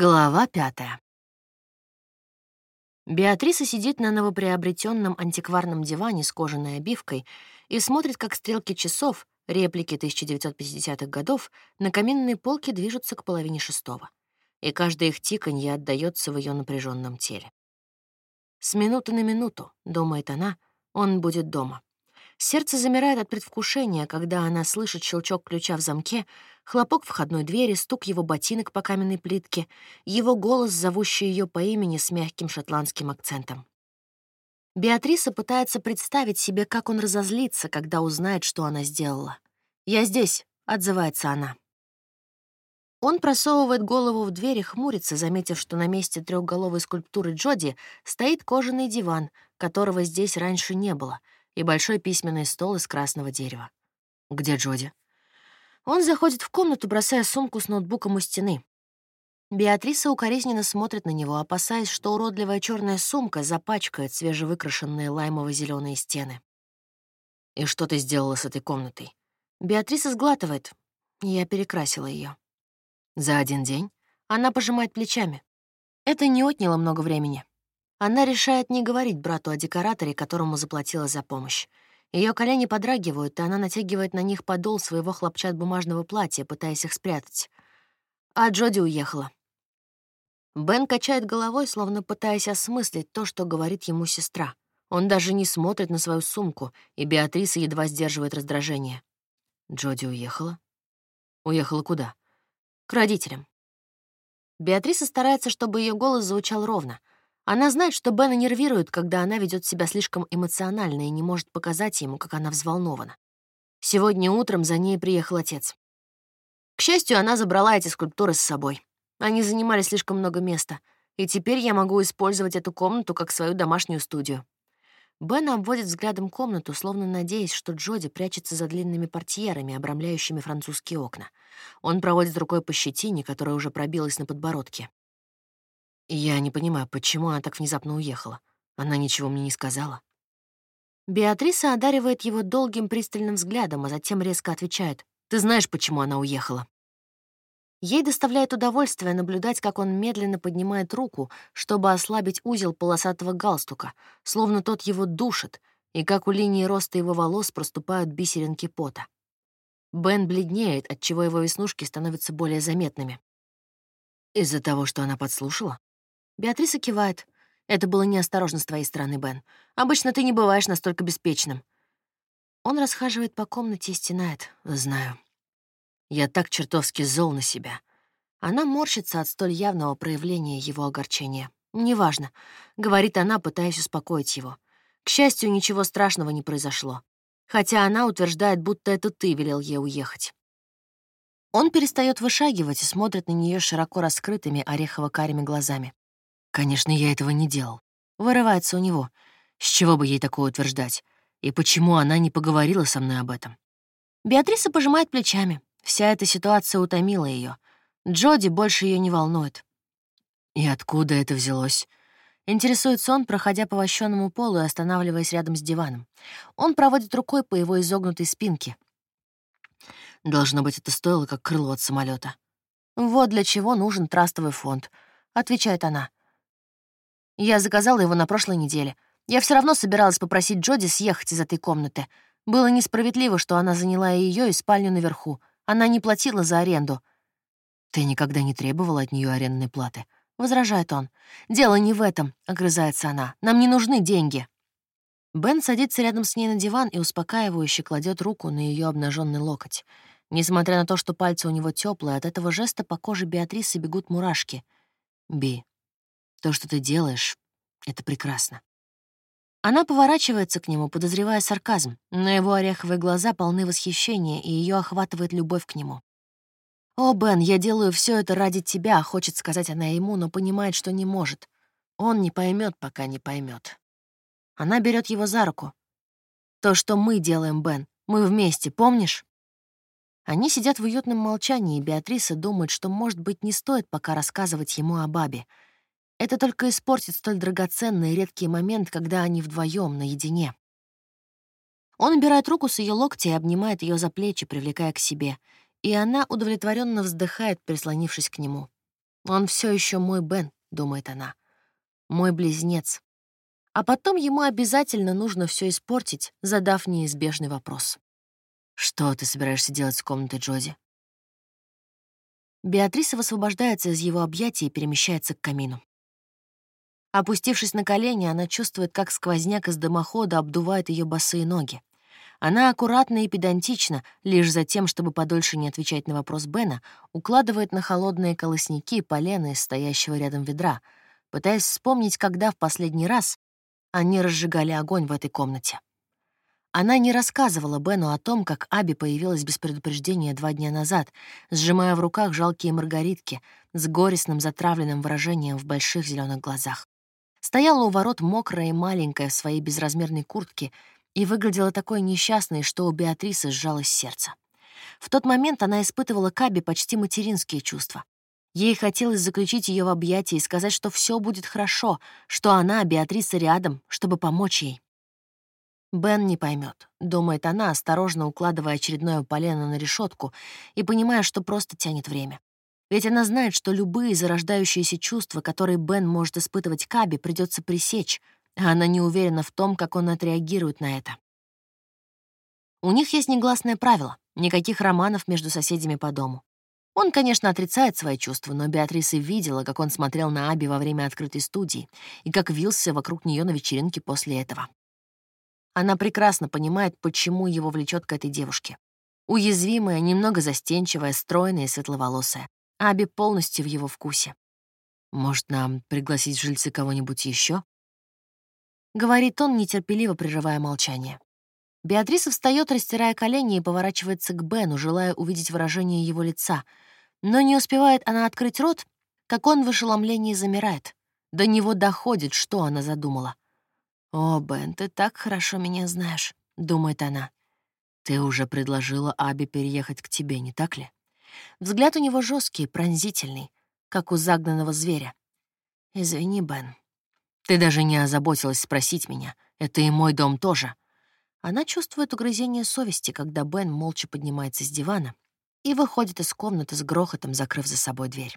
Глава пятая. Беатриса сидит на новоприобретенном антикварном диване с кожаной обивкой и смотрит, как стрелки часов, реплики 1950-х годов, на каминной полке движутся к половине шестого. И каждое их тиканье отдаётся в ее напряженном теле. «С минуты на минуту», — думает она, — «он будет дома». Сердце замирает от предвкушения, когда она слышит щелчок ключа в замке, хлопок входной двери, стук его ботинок по каменной плитке, его голос, зовущий ее по имени с мягким шотландским акцентом. Беатриса пытается представить себе, как он разозлится, когда узнает, что она сделала. «Я здесь», — отзывается она. Он просовывает голову в дверь и хмурится, заметив, что на месте трехголовой скульптуры Джоди стоит кожаный диван, которого здесь раньше не было — и большой письменный стол из красного дерева. «Где Джоди?» Он заходит в комнату, бросая сумку с ноутбуком у стены. Беатриса укоризненно смотрит на него, опасаясь, что уродливая черная сумка запачкает свежевыкрашенные лаймово зеленые стены. «И что ты сделала с этой комнатой?» Беатриса сглатывает. Я перекрасила ее. За один день она пожимает плечами. Это не отняло много времени. Она решает не говорить брату о декораторе, которому заплатила за помощь. Ее колени подрагивают, и она натягивает на них подол своего хлопчат-бумажного платья, пытаясь их спрятать. А Джоди уехала. Бен качает головой, словно пытаясь осмыслить то, что говорит ему сестра. Он даже не смотрит на свою сумку, и Беатриса едва сдерживает раздражение. Джоди уехала? Уехала куда? К родителям. Беатриса старается, чтобы ее голос звучал ровно — она знает, что Бена нервирует, когда она ведет себя слишком эмоционально и не может показать ему, как она взволнована. Сегодня утром за ней приехал отец. К счастью, она забрала эти скульптуры с собой. Они занимали слишком много места, и теперь я могу использовать эту комнату как свою домашнюю студию. Бен обводит взглядом комнату, словно надеясь, что Джоди прячется за длинными портьерами, обрамляющими французские окна. Он проводит рукой по щетине, которая уже пробилась на подбородке. Я не понимаю, почему она так внезапно уехала. Она ничего мне не сказала. Беатриса одаривает его долгим пристальным взглядом, а затем резко отвечает. «Ты знаешь, почему она уехала?» Ей доставляет удовольствие наблюдать, как он медленно поднимает руку, чтобы ослабить узел полосатого галстука, словно тот его душит, и как у линии роста его волос проступают бисеринки пота. Бен бледнеет, отчего его веснушки становятся более заметными. Из-за того, что она подслушала? Беатриса кивает. «Это было неосторожно с твоей стороны, Бен. Обычно ты не бываешь настолько беспечным». Он расхаживает по комнате и стенает. «Знаю. Я так чертовски зол на себя». Она морщится от столь явного проявления его огорчения. «Неважно», — говорит она, пытаясь успокоить его. «К счастью, ничего страшного не произошло. Хотя она утверждает, будто это ты велел ей уехать». Он перестает вышагивать и смотрит на нее широко раскрытыми орехово-карими глазами. Конечно, я этого не делал. Вырывается у него. С чего бы ей такое утверждать? И почему она не поговорила со мной об этом? Беатриса пожимает плечами. Вся эта ситуация утомила ее. Джоди больше ее не волнует. И откуда это взялось? Интересуется он, проходя по вощенному полу и останавливаясь рядом с диваном. Он проводит рукой по его изогнутой спинке. Должно быть, это стоило как крыло от самолета. «Вот для чего нужен трастовый фонд», — отвечает она. Я заказала его на прошлой неделе. Я все равно собиралась попросить Джоди съехать из этой комнаты. Было несправедливо, что она заняла ее и спальню наверху. Она не платила за аренду. «Ты никогда не требовала от нее арендной платы», — возражает он. «Дело не в этом», — огрызается она. «Нам не нужны деньги». Бен садится рядом с ней на диван и успокаивающе кладет руку на ее обнаженный локоть. Несмотря на то, что пальцы у него теплые, от этого жеста по коже Беатрисы бегут мурашки. «Би, то, что ты делаешь, это прекрасно. Она поворачивается к нему, подозревая сарказм, но его ореховые глаза полны восхищения, и ее охватывает любовь к нему. «О, Бен, я делаю все это ради тебя», — хочет сказать она ему, но понимает, что не может. Он не поймет, пока не поймет. Она берет его за руку. «То, что мы делаем, Бен, мы вместе, помнишь?» Они сидят в уютном молчании, и Беатриса думает, что, может быть, не стоит пока рассказывать ему о бабе — это только испортит столь драгоценный и редкий момент, когда они вдвоем наедине. Он убирает руку с ее локтя и обнимает ее за плечи, привлекая к себе, и она удовлетворенно вздыхает, прислонившись к нему. Он все еще мой Бен, думает она. Мой близнец. А потом ему обязательно нужно все испортить, задав неизбежный вопрос. «Что ты собираешься делать с комнатой Джози?» Беатриса высвобождается из его объятий и перемещается к камину. Опустившись на колени, она чувствует, как сквозняк из дымохода обдувает ее босые ноги. Она аккуратно и педантично, лишь за тем, чтобы подольше не отвечать на вопрос Бена, укладывает на холодные колосники полено из стоящего рядом ведра, пытаясь вспомнить, когда в последний раз они разжигали огонь в этой комнате. Она не рассказывала Бену о том, как Аби появилась без предупреждения два дня назад, сжимая в руках жалкие маргаритки с горестным затравленным выражением в больших зеленых глазах. Стояла у ворот мокрая и маленькая в своей безразмерной куртке и выглядела такой несчастной, что у Беатрисы сжалось сердце. В тот момент она испытывала к Аби почти материнские чувства. Ей хотелось заключить ее в объятия и сказать, что все будет хорошо, что она, Беатриса, рядом, чтобы помочь ей. Бен не поймет, думает она, осторожно укладывая очередное полено на решетку и понимая, что просто тянет время. Ведь она знает, что любые зарождающиеся чувства, которые Бен может испытывать Каби, придется пресечь, а она не уверена в том, как он отреагирует на это. У них есть негласное правило — никаких романов между соседями по дому. Он, конечно, отрицает свои чувства, но Беатриса видела, как он смотрел на Аби во время открытой студии и как вился вокруг нее на вечеринке после этого. Она прекрасно понимает, почему его влечет к этой девушке. Уязвимая, немного застенчивая, стройная и светловолосая. Аби полностью в его вкусе. «Может, нам пригласить в жильцы кого-нибудь еще? Говорит он, нетерпеливо прерывая молчание. Беатриса встает, растирая колени и поворачивается к Бену, желая увидеть выражение его лица. Но не успевает она открыть рот, как он в ошеломлении замирает. До него доходит, что она задумала. «О, Бен, ты так хорошо меня знаешь», — думает она. «Ты уже предложила Аби переехать к тебе, не так ли?» Взгляд у него жесткий, пронзительный, как у загнанного зверя. «Извини, Бен. Ты даже не озаботилась спросить меня. Это и мой дом тоже». Она чувствует угрызение совести, когда Бен молча поднимается с дивана и выходит из комнаты с грохотом, закрыв за собой дверь.